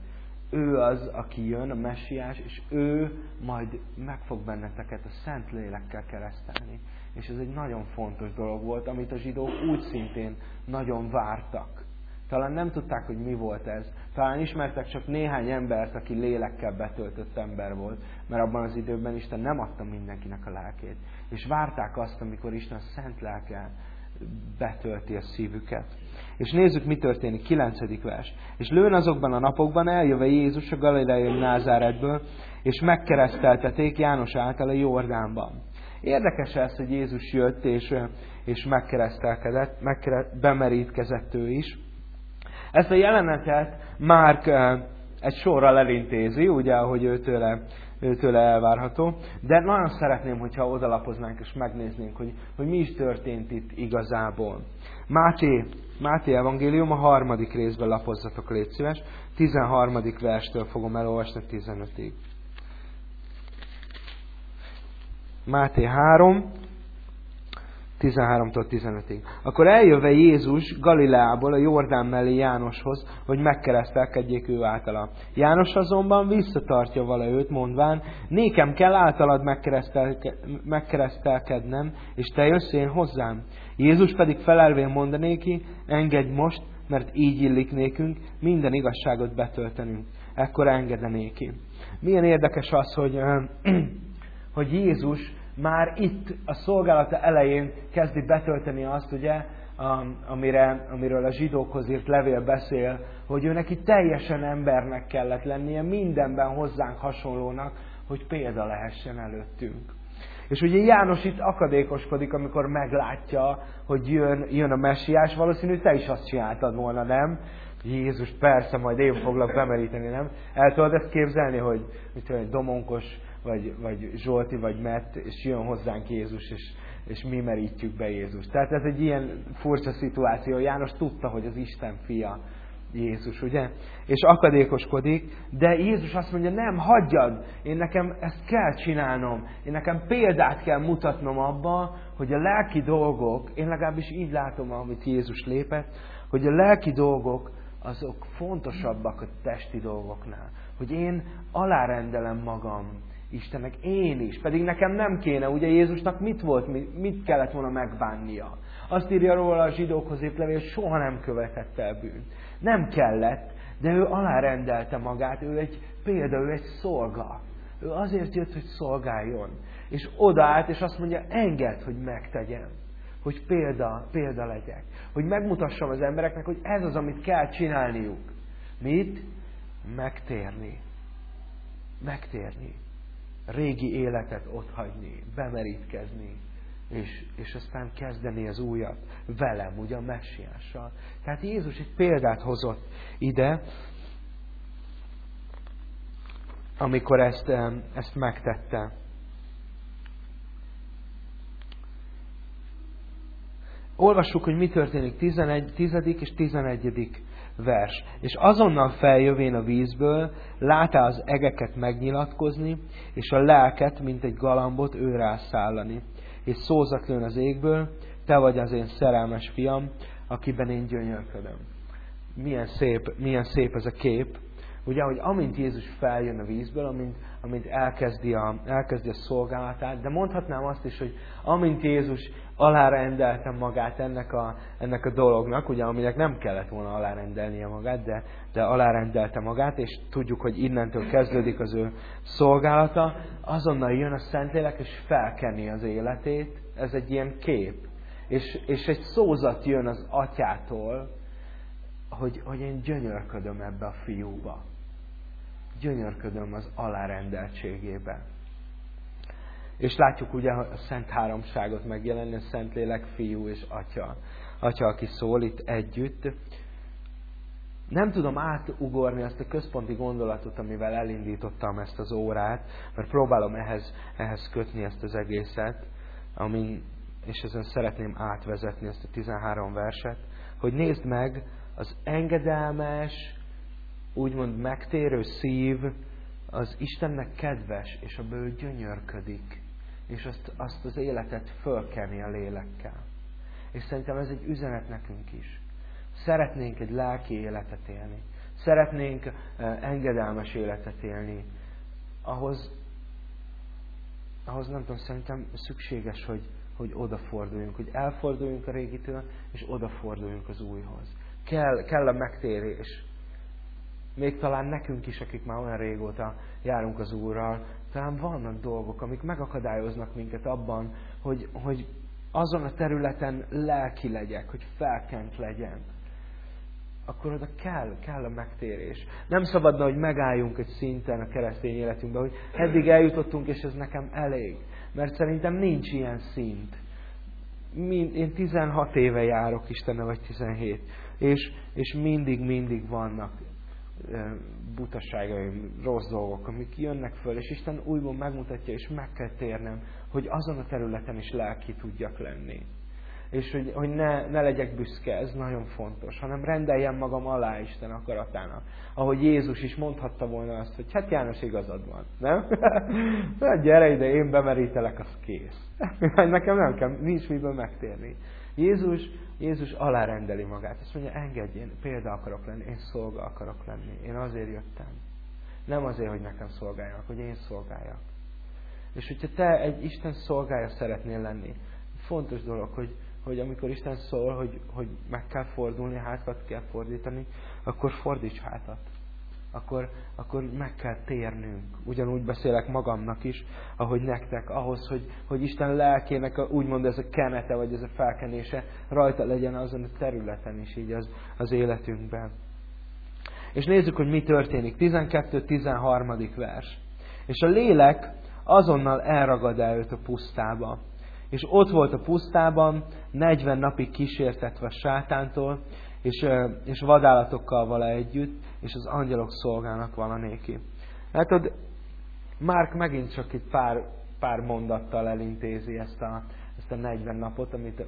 A: Ő az, aki jön, a messiás, és ő majd meg fog benneteket a szent lélekkel keresztelni. És ez egy nagyon fontos dolog volt, amit a zsidók úgy szintén nagyon vártak. Talán nem tudták, hogy mi volt ez. Talán ismertek csak néhány embert, aki lélekkel betöltött ember volt, mert abban az időben Isten nem adta mindenkinek a lelkét. És várták azt, amikor Isten szent lelke betölti a szívüket. És nézzük, mi történik. 9. vers. És lőn azokban a napokban eljöve Jézus a Galileai Názáretből, és megkeresztelteték János által a Jordánban. Érdekes ez, hogy Jézus jött és, és megkeresztelkedett, megkere, bemerítkezett ő is. Ezt a jelenetet Márk egy sorral elintézi, ugye, ahogy őtőle, őtőle elvárható, de nagyon szeretném, hogyha odalapoznánk és megnéznénk, hogy, hogy mi is történt itt igazából. Máté, Máté evangélium a harmadik részben lapozzatok, légy szíves. 13. verstől fogom elolvasni 15-ig. Máté 3, 13-tól 15-ig. Akkor eljöve Jézus Galileából a Jordán mellé Jánoshoz, hogy megkeresztelkedjék ő általa. János azonban visszatartja vala őt, mondván, nékem kell általad megkeresztelke, megkeresztelkednem, és te jössz én hozzám. Jézus pedig felelvén mondanéki, engedj most, mert így illik nékünk minden igazságot betöltenünk. Ekkor engedenéki. Milyen érdekes az, hogy, hogy Jézus már itt a szolgálata elején kezdi betölteni azt, ugye, amire, amiről a zsidókhoz írt levél beszél, hogy ő neki teljesen embernek kellett lennie, mindenben hozzánk hasonlónak, hogy példa lehessen előttünk. És ugye János itt akadékoskodik, amikor meglátja, hogy jön, jön a messiás, valószínű te is azt csináltad volna, nem? Jézus, persze, majd én foglak bemeríteni, nem? El tudod ezt képzelni, hogy mit egy domonkos vagy, vagy Zsolti, vagy Mett, és jön hozzánk Jézus, és, és mi merítjük be Jézus. Tehát ez egy ilyen furcsa szituáció. János tudta, hogy az Isten fia Jézus, ugye? És akadékoskodik, de Jézus azt mondja, nem, hagyjad, én nekem ezt kell csinálnom, én nekem példát kell mutatnom abba, hogy a lelki dolgok, én legalábbis így látom, amit Jézus lépett, hogy a lelki dolgok azok fontosabbak a testi dolgoknál. Hogy én alárendelem magam Istennek én is. Pedig nekem nem kéne, ugye Jézusnak mit volt, mit kellett volna megbánnia. Azt írja róla a zsidókhoz írt soha nem követett el bűnt. Nem kellett, de ő alárendelte magát, ő egy példa, ő egy szolga. Ő azért jött, hogy szolgáljon. És odaállt, és azt mondja, enged, hogy megtegyem. Hogy példa, példa legyek. Hogy megmutassam az embereknek, hogy ez az, amit kell csinálniuk. Mit? Megtérni. Megtérni régi életet otthagyni, bemerítkezni, és, és aztán kezdeni az újat velem, ugye a messiással. Tehát Jézus egy példát hozott ide, amikor ezt, ezt megtette. Olvassuk, hogy mi történik 11, 10. és 11 vers. És azonnal feljövén a vízből, látá az egeket megnyilatkozni, és a lelket, mint egy galambot őrá szállani. És szózat lőn az égből, te vagy az én szerelmes fiam, akiben én gyönyörködöm. Milyen szép, milyen szép ez a kép, Ugye, hogy amint Jézus feljön a vízből, amint, amint elkezdi, a, elkezdi a szolgálatát, de mondhatnám azt is, hogy amint Jézus alárendelte magát ennek a, ennek a dolognak, ugye, aminek nem kellett volna alárendelnie magát, de, de alárendelte magát, és tudjuk, hogy innentől kezdődik az ő szolgálata, azonnal jön a Szentlélek, és felkenni az életét. Ez egy ilyen kép. És, és egy szózat jön az atyától, hogy, hogy én gyönyörködöm ebbe a fiúba. Gyönyörködöm az alárendeltségébe. És látjuk ugye a Szent Háromságot megjelenni, a Szentlélek, Fiú és Atya. Atya, aki szól itt együtt. Nem tudom átugorni azt a központi gondolatot, amivel elindítottam ezt az órát, mert próbálom ehhez, ehhez kötni ezt az egészet, amin, és ezen szeretném átvezetni ezt a 13 verset, hogy nézd meg, az engedelmes, úgymond megtérő szív, az Istennek kedves, és a ből gyönyörködik, és azt, azt az életet fölkelni a lélekkel. És szerintem ez egy üzenet nekünk is. Szeretnénk egy lelki életet élni. Szeretnénk uh, engedelmes életet élni. Ahhoz, ahhoz nem tudom, szerintem szükséges, hogy, hogy odaforduljunk, hogy elforduljunk a régitől, és odaforduljunk az újhoz. Kell, kell a megtérés. Még talán nekünk is, akik már olyan régóta járunk az Úrral, talán vannak dolgok, amik megakadályoznak minket abban, hogy, hogy azon a területen lelki legyek, hogy felkent legyen. Akkor oda kell, kell a megtérés. Nem szabadna, hogy megálljunk egy szinten a keresztény életünkben, hogy eddig eljutottunk, és ez nekem elég. Mert szerintem nincs ilyen szint. Én 16 éve járok Istenne, vagy 17 és, és mindig, mindig vannak butaságaim, rossz dolgok, amik jönnek föl, és Isten újból megmutatja, és meg kell térnem, hogy azon a területen is lelki tudjak lenni. És hogy, hogy ne, ne legyek büszke, ez nagyon fontos, hanem rendeljem magam alá Isten akaratának. Ahogy Jézus is mondhatta volna azt, hogy hát János igazad van, nem? hát gyere ide, én bemerítelek, az kész. Nekem nem kell, nincs miből megtérni. Jézus, Jézus alárendeli magát. Azt mondja, engedj, én példa akarok lenni, én szolga akarok lenni. Én azért jöttem. Nem azért, hogy nekem szolgáljanak, hogy én szolgáljak. És hogyha te egy Isten szolgája szeretnél lenni, fontos dolog, hogy, hogy amikor Isten szól, hogy, hogy meg kell fordulni, hátat kell fordítani, akkor fordíts hátat akkor, akkor meg kell térnünk. Ugyanúgy beszélek magamnak is, ahogy nektek, ahhoz, hogy, hogy Isten lelkének a, úgymond ez a kenete, vagy ez a felkenése rajta legyen azon a területen is, így az, az életünkben. És nézzük, hogy mi történik. 12-13. vers. És a lélek azonnal elragad el őt a pusztába. És ott volt a pusztában, 40 napig kísértetve sátántól, és, és vadállatokkal vala együtt, és az angyalok szolgálnak vala néki. Látod, Márk megint csak itt pár, pár mondattal elintézi ezt a, ezt a 40 napot, amit,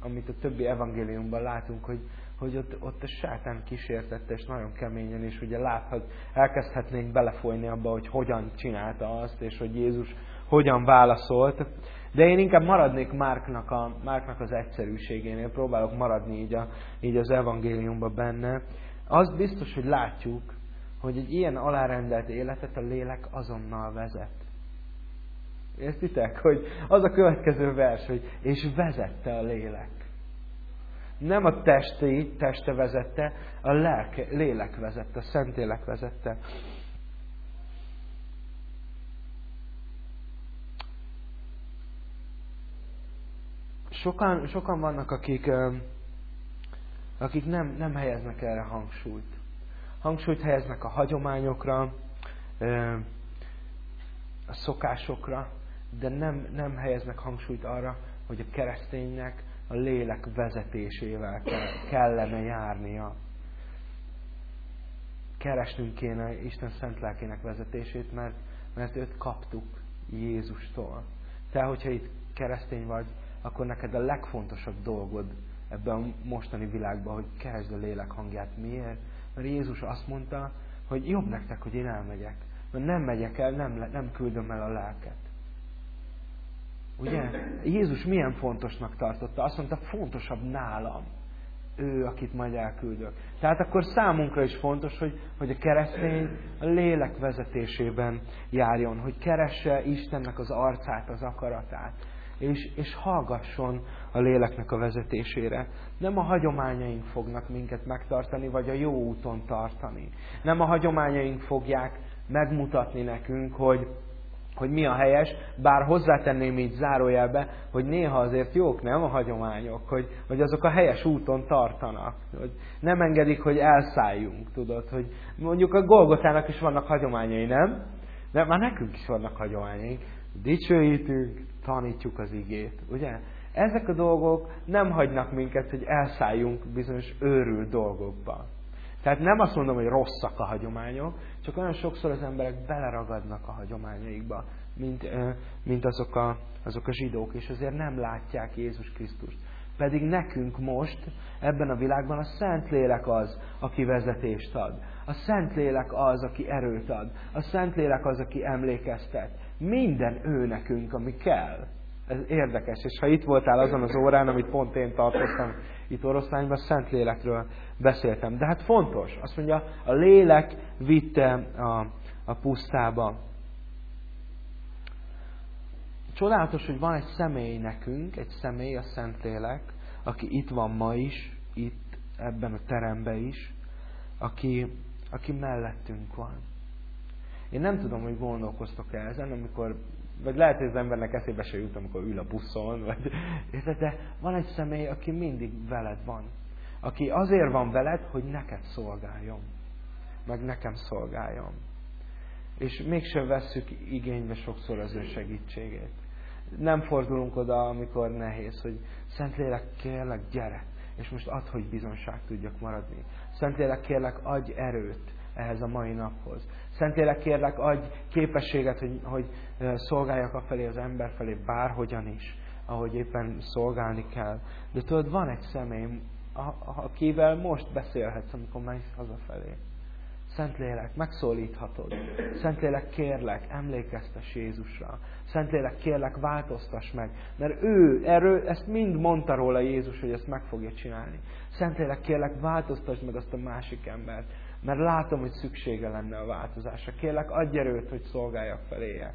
A: amit a többi evangéliumban látunk, hogy, hogy ott, ott a sátán kísértette, és nagyon keményen, és ugye láthat, elkezdhetnénk belefolyni abba, hogy hogyan csinálta azt, és hogy Jézus hogyan válaszolt. De én inkább maradnék Márknak, a, Márknak az egyszerűségénél, próbálok maradni így, a, így az evangéliumban benne. Az biztos, hogy látjuk, hogy egy ilyen alárendelt életet a lélek azonnal vezet. Értitek? Hogy az a következő vers, hogy és vezette a lélek. Nem a testi, teste vezette, a lelke, lélek vezette, a Szentélek vezette. Sokan, sokan vannak, akik, akik nem, nem helyeznek erre hangsúlyt. Hangsúlyt helyeznek a hagyományokra, a szokásokra, de nem, nem helyeznek hangsúlyt arra, hogy a kereszténynek a lélek vezetésével kellene járnia. Keresnünk kéne Isten szent lelkének vezetését, mert, mert őt kaptuk Jézustól. Te, hogyha itt keresztény vagy, akkor neked a legfontosabb dolgod ebben a mostani világban, hogy keresd a lélek hangját. Miért? Mert Jézus azt mondta, hogy jobb nektek, hogy én elmegyek. Mert nem megyek el, nem, nem küldöm el a lelket. Ugye? Jézus milyen fontosnak tartotta? Azt mondta, fontosabb nálam. ő, akit majd elküldök. Tehát akkor számunkra is fontos, hogy, hogy a keresztény a lélek vezetésében járjon, hogy keresse Istennek az arcát, az akaratát, és, és hallgasson a léleknek a vezetésére. Nem a hagyományaink fognak minket megtartani, vagy a jó úton tartani. Nem a hagyományaink fogják megmutatni nekünk, hogy, hogy mi a helyes, bár hozzátenném így zárójelbe, hogy néha azért jók nem a hagyományok, hogy, hogy azok a helyes úton tartanak, hogy nem engedik, hogy elszálljunk, tudod, hogy mondjuk a Golgotának is vannak hagyományai, nem? De már nekünk is vannak hagyományaink. Dicsőítünk, tanítjuk az igét, ugye? Ezek a dolgok nem hagynak minket, hogy elszálljunk bizonyos őrült dolgokba. Tehát nem azt mondom, hogy rosszak a hagyományok, csak olyan sokszor az emberek beleragadnak a hagyományaikba, mint, mint azok, a, azok a zsidók, és azért nem látják Jézus Krisztust. Pedig nekünk most ebben a világban a Szentlélek az, aki vezetést ad. A Szentlélek az, aki erőt ad. A Szentlélek az, aki emlékeztet. Minden ő nekünk, ami kell. Ez érdekes, és ha itt voltál azon az órán, amit pont én tartottam itt oroszlányban, Szentlélekről beszéltem. De hát fontos, azt mondja, a lélek vitte a, a pusztába. Csodálatos, hogy van egy személy nekünk, egy személy, a Szentlélek, aki itt van ma is, itt, ebben a teremben is, aki, aki mellettünk van. Én nem tudom, hogy gondolkoztok-e ezen, amikor vagy lehet, hogy az embernek eszébe se jut, amikor ül a buszon, vagy, de van egy személy, aki mindig veled van. Aki azért van veled, hogy neked szolgáljon. Meg nekem szolgáljon. És mégsem vesszük igénybe sokszor az ő segítségét. Nem fordulunk oda, amikor nehéz, hogy Szentlélek, kérlek, gyere, és most add, hogy bizonság tudjak maradni. Szentlélek, kérlek, adj erőt ehhez a mai naphoz. Szentlélek, kérlek, adj képességet, hogy, hogy szolgáljak a felé az ember felé bárhogyan is, ahogy éppen szolgálni kell. De tudod, van egy személy, akivel most beszélhetsz, amikor mész hazafelé. Szentlélek, megszólíthatod. Szentlélek, kérlek, emlékeztes Jézusra. Szentlélek, kérlek, változtass meg. Mert ő, erről, ezt mind mondta róla Jézus, hogy ezt meg fogja csinálni. Szentlélek, kérlek, változtass meg azt a másik embert. Mert látom, hogy szüksége lenne a változásra. Kérlek, adj erőt, hogy szolgáljak feléje.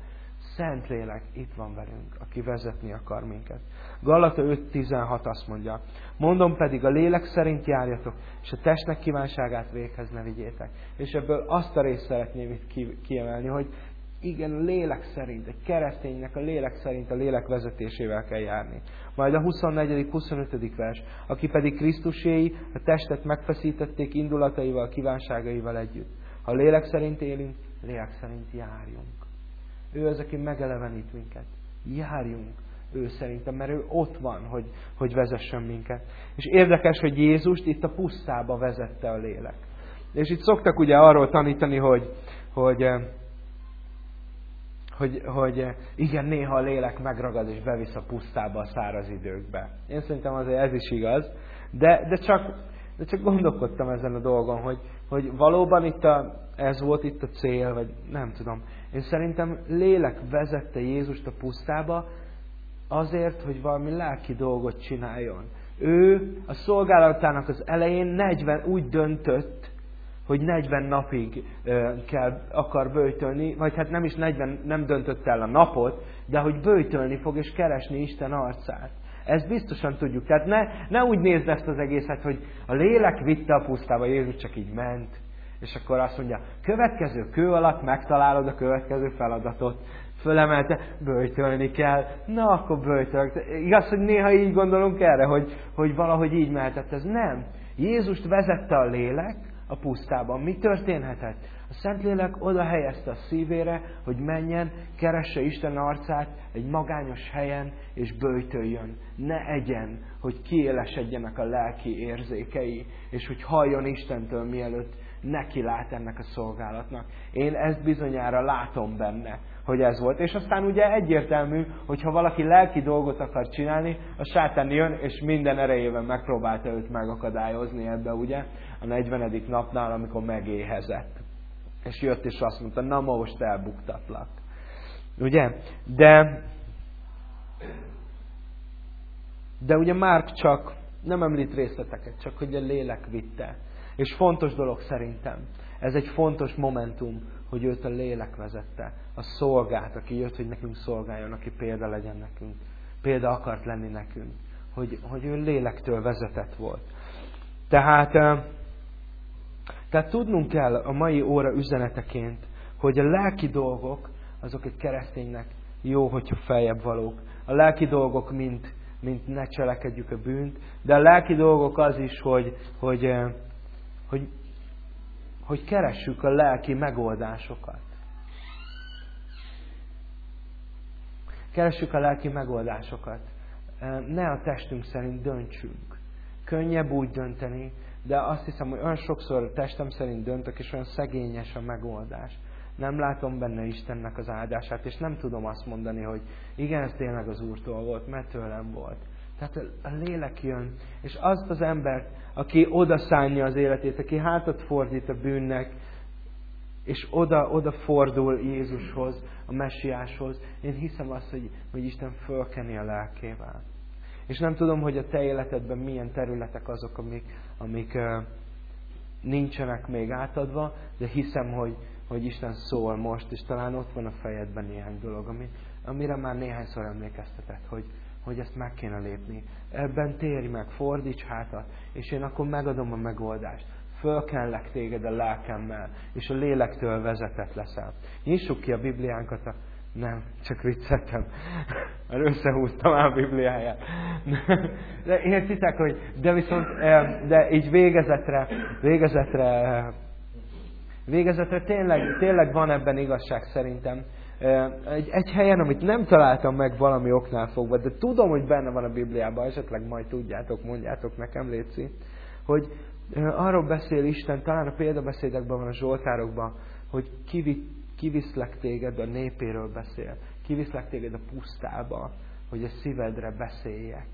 A: Szentlélek itt van velünk, aki vezetni akar minket. Galata 5.16 azt mondja, mondom pedig a lélek szerint járjatok, és a testnek kívánságát véghez ne vigyétek. És ebből azt a részt szeretném itt kiemelni, hogy igen, a lélek szerint, egy kereszténynek a lélek szerint a lélek vezetésével kell járni. Majd a 24. 25. vers, aki pedig Krisztuséi, a testet megfeszítették indulataival, kívánságaival együtt. Ha lélek szerint élünk, lélek szerint járjunk. Ő az, aki megelevenít minket. Járjunk ő szerintem, mert ő ott van, hogy, hogy vezessen minket. És érdekes, hogy Jézust itt a pusztába vezette a lélek. És itt szoktak ugye arról tanítani, hogy, hogy hogy, hogy igen, néha a lélek megragad és bevisz a pusztába a száraz időkbe. Én szerintem azért ez is igaz, de, de, csak, de csak gondolkodtam ezen a dolgon, hogy, hogy valóban itt a, ez volt itt a cél, vagy nem tudom. Én szerintem lélek vezette Jézust a pusztába azért, hogy valami lelki dolgot csináljon. Ő a szolgálatának az elején 40 úgy döntött, hogy 40 napig kell, akar bőjtölni, vagy hát nem is 40, nem döntött el a napot, de hogy bőjtölni fog és keresni Isten arcát. Ezt biztosan tudjuk. Tehát ne, ne úgy nézd ezt az egészet, hogy a lélek vitte a pusztába, Jézus csak így ment, és akkor azt mondja, következő kő alatt megtalálod a következő feladatot. Fölemelte, bőjtölni kell, na akkor bőjtölök. Igaz, hogy néha így gondolunk erre, hogy, hogy valahogy így mehetett ez. Nem. Jézust vezette a lélek, a pusztában. Mi történhetett? A Szentlélek oda helyezte a szívére, hogy menjen, keresse Isten arcát egy magányos helyen, és bőjtöljön. Ne egyen, hogy kiélesedjenek a lelki érzékei, és hogy halljon Istentől mielőtt neki lát ennek a szolgálatnak. Én ezt bizonyára látom benne, hogy ez volt. És aztán ugye egyértelmű, hogy ha valaki lelki dolgot akar csinálni, a sátán jön, és minden erejével megpróbálta őt megakadályozni ebbe, ugye, a 40. napnál, amikor megéhezett. És jött és azt mondta, na most elbuktatlak. Ugye? De, de ugye Márk csak nem említ részleteket, csak hogy a lélek vitte. És fontos dolog szerintem. Ez egy fontos momentum, hogy őt a lélek vezette. A szolgát, aki jött, hogy nekünk szolgáljon, aki példa legyen nekünk. Példa akart lenni nekünk. Hogy, hogy ő lélektől vezetett volt. Tehát, tehát tudnunk kell a mai óra üzeneteként, hogy a lelki dolgok, azok egy kereszténynek jó, hogyha feljebb valók. A lelki dolgok, mint, mint ne cselekedjük a bűnt, de a lelki dolgok az is, hogy, hogy, hogy, hogy keressük a lelki megoldásokat. Keressük a lelki megoldásokat. Ne a testünk szerint döntsünk. Könnyebb úgy dönteni, de azt hiszem, hogy olyan sokszor testem szerint döntök, és olyan szegényes a megoldás. Nem látom benne Istennek az áldását, és nem tudom azt mondani, hogy igen, ez tényleg az Úrtól volt, mert tőlem volt. Tehát a lélek jön, és azt az embert, aki oda szánja az életét, aki hátat fordít a bűnnek, és oda, oda fordul Jézushoz, a messiáshoz, én hiszem azt, hogy, hogy Isten fölkeni a lelkével. És nem tudom, hogy a te életedben milyen területek azok, amik, amik nincsenek még átadva, de hiszem, hogy, hogy Isten szól most, és talán ott van a fejedben néhány dolog, ami, amire már néhányszor emlékeztetett, hogy, hogy ezt meg kéne lépni. Ebben térj meg, fordíts hátat, és én akkor megadom a megoldást. Fölkellek téged a lelkemmel, és a lélektől vezetett leszel. Nyissuk ki a Bibliánkat a nem, csak vicceltem. Mert összehúztam a Bibliáját. De értitek, hogy de viszont, de így végezetre, végezetre, végezetre tényleg, tényleg van ebben igazság szerintem. Egy, egy helyen, amit nem találtam meg valami oknál fogva, de tudom, hogy benne van a Bibliában, esetleg majd tudjátok, mondjátok nekem, Léci, hogy arról beszél Isten, talán a példabeszédekben van a Zsoltárokban, hogy kivitt kiviszlek téged, a népéről beszél, kiviszlek téged a pusztába, hogy a szívedre beszéljek.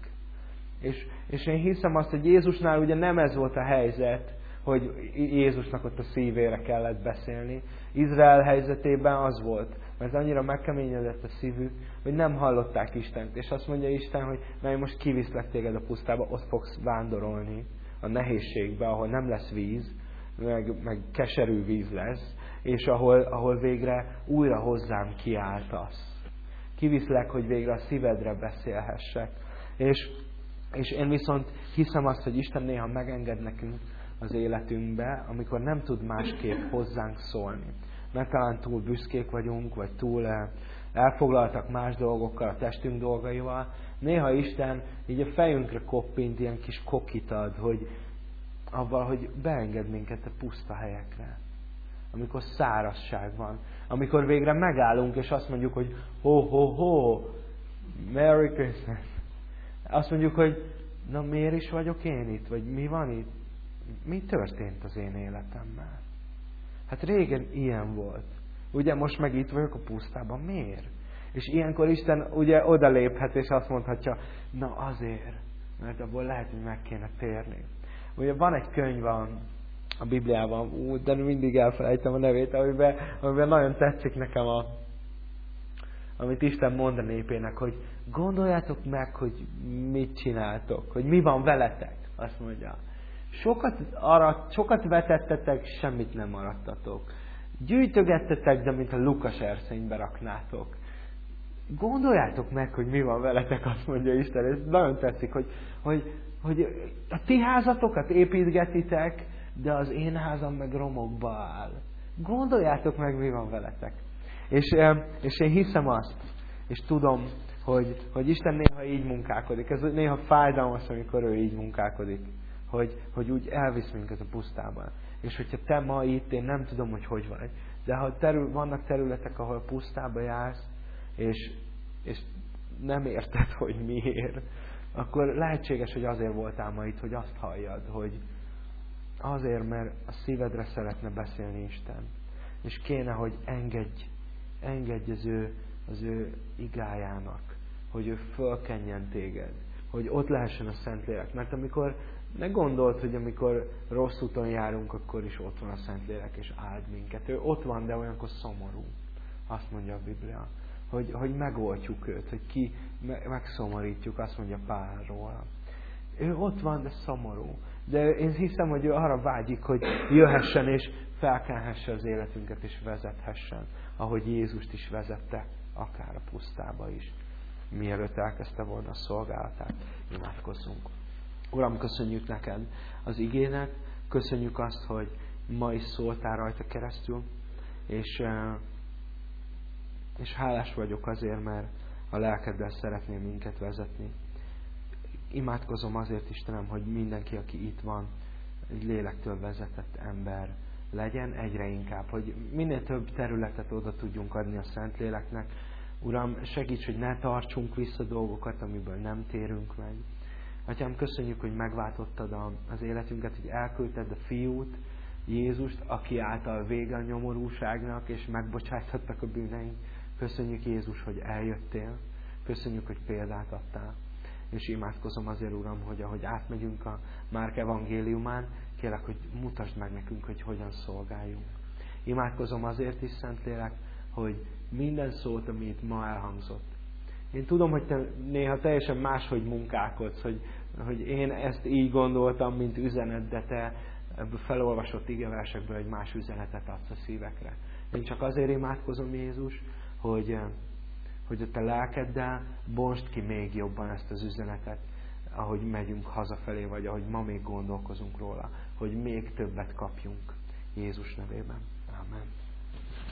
A: És, és én hiszem azt, hogy Jézusnál ugye nem ez volt a helyzet, hogy Jézusnak ott a szívére kellett beszélni. Izrael helyzetében az volt, mert annyira megkeményedett a szívük, hogy nem hallották Istent. És azt mondja Isten, hogy na most kiviszlek téged a pusztába, ott fogsz vándorolni a nehézségbe, ahol nem lesz víz, meg, meg keserű víz lesz, és ahol, ahol végre újra hozzám kiáltasz. Kiviszlek, hogy végre a szívedre beszélhessek. És, és én viszont hiszem azt, hogy Isten néha megenged nekünk az életünkbe, amikor nem tud másképp hozzánk szólni. Mert talán túl büszkék vagyunk, vagy túl eh, elfoglaltak más dolgokkal, a testünk dolgaival. Néha Isten így a fejünkre koppint, ilyen kis kokit ad, hogy avval, hogy beenged minket a puszta helyekre amikor szárazság van, amikor végre megállunk, és azt mondjuk, hogy ho, ho, ho, Merry Christmas. Azt mondjuk, hogy na miért is vagyok én itt, vagy mi van itt? Mi történt az én életemmel? Hát régen ilyen volt. Ugye most meg itt vagyok a pusztában. Miért? És ilyenkor Isten ugye odaléphet, és azt mondhatja, na azért, mert abból lehet, hogy meg kéne térni. Ugye van egy könyv a a Bibliában, ú, de mindig elfelejtem a nevét, amiben, amiben nagyon tetszik nekem a, amit Isten mond a népének, hogy gondoljátok meg, hogy mit csináltok, hogy mi van veletek, azt mondja. Sokat, arat, sokat vetettetek, semmit nem maradtatok. Gyűjtögettetek, de mint a Lukas erszénybe raknátok. Gondoljátok meg, hogy mi van veletek, azt mondja Isten. Ez nagyon tetszik, hogy, hogy, hogy a ti házatokat építgetitek, de az én házam meg romokba áll. Gondoljátok meg, mi van veletek. És, és én hiszem azt, és tudom, hogy, hogy Isten néha így munkálkodik. Ez néha fájdalmas, amikor ő így munkálkodik. Hogy, hogy úgy elvisz minket a pusztában. És hogyha te ma itt, én nem tudom, hogy hogy vagy. De ha terül, vannak területek, ahol pusztába jársz, és, és nem érted, hogy miért, akkor lehetséges, hogy azért voltál ma itt, hogy azt halljad, hogy, Azért, mert a szívedre szeretne beszélni Isten. És kéne, hogy engedj, engedj az ő, az ő igájának, hogy ő fölkenjen téged, hogy ott lehessen a Szentlélek. Mert amikor ne gondolt, hogy amikor rossz úton járunk, akkor is ott van a Szentlélek, és áld minket. Ő ott van, de olyankor szomorú. Azt mondja a Biblia. Hogy, hogy megoltjuk őt, hogy ki megszomorítjuk, azt mondja Pál róla. Ő ott van, de szomorú. De én hiszem, hogy ő arra vágyik, hogy jöhessen és felkelhesse az életünket és vezethessen, ahogy Jézust is vezette, akár a pusztába is, mielőtt elkezdte volna a szolgálatát. Imádkozzunk. Uram, köszönjük neked az igének, köszönjük azt, hogy ma is szóltál rajta keresztül, és, és hálás vagyok azért, mert a lelkeddel szeretném minket vezetni. Imádkozom azért, Istenem, hogy mindenki, aki itt van, egy lélektől vezetett ember legyen egyre inkább, hogy minél több területet oda tudjunk adni a Szentléleknek. Uram, segíts, hogy ne tartsunk vissza dolgokat, amiből nem térünk meg. Atyám, köszönjük, hogy megváltottad az életünket, hogy elküldted a fiút, Jézust, aki által vége a nyomorúságnak, és megbocsájtottak a bűneink. Köszönjük Jézus, hogy eljöttél. Köszönjük, hogy példát adtál. És imádkozom azért, Uram, hogy ahogy átmegyünk a Márk evangéliumán, kérlek, hogy mutasd meg nekünk, hogy hogyan szolgáljunk. Imádkozom azért is, Szentlélek, hogy minden szót, amit ma elhangzott. Én tudom, hogy te néha teljesen máshogy munkálkodsz, hogy, hogy én ezt így gondoltam, mint üzenet, de te felolvasott igeversekből egy más üzenetet adsz a szívekre. Én csak azért imádkozom, Jézus, hogy, hogy a te lelkeddel bonst ki még jobban ezt az üzenetet, ahogy megyünk hazafelé, vagy ahogy ma még gondolkozunk róla, hogy még többet kapjunk Jézus nevében. Amen.